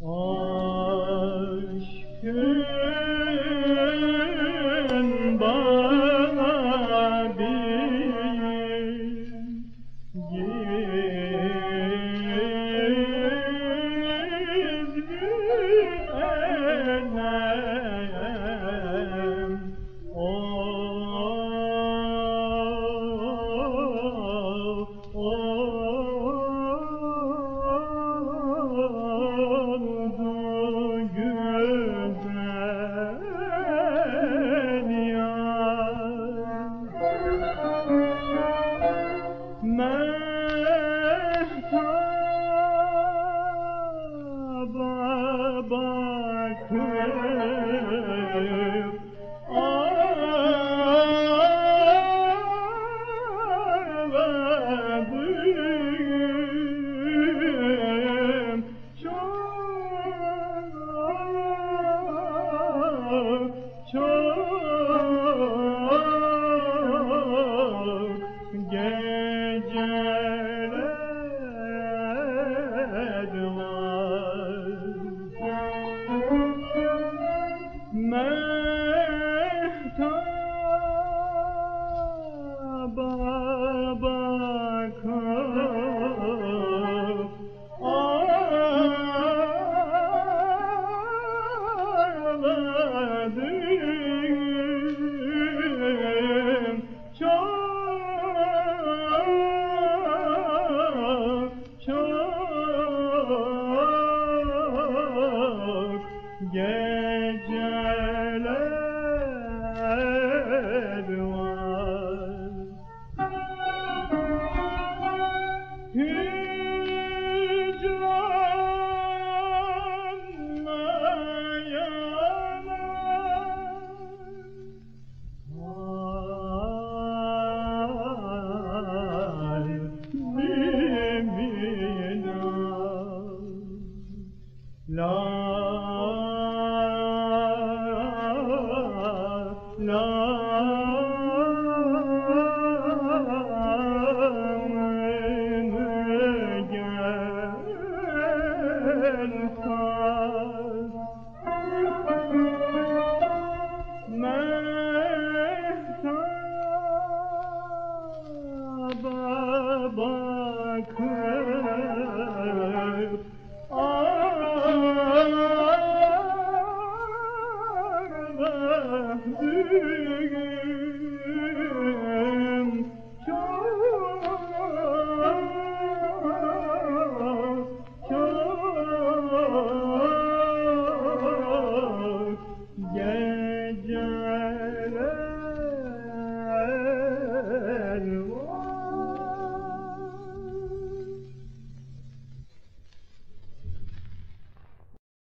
Oh. mehtaba bakır geceler var Hicranla yanar kalbimin La la Thank you.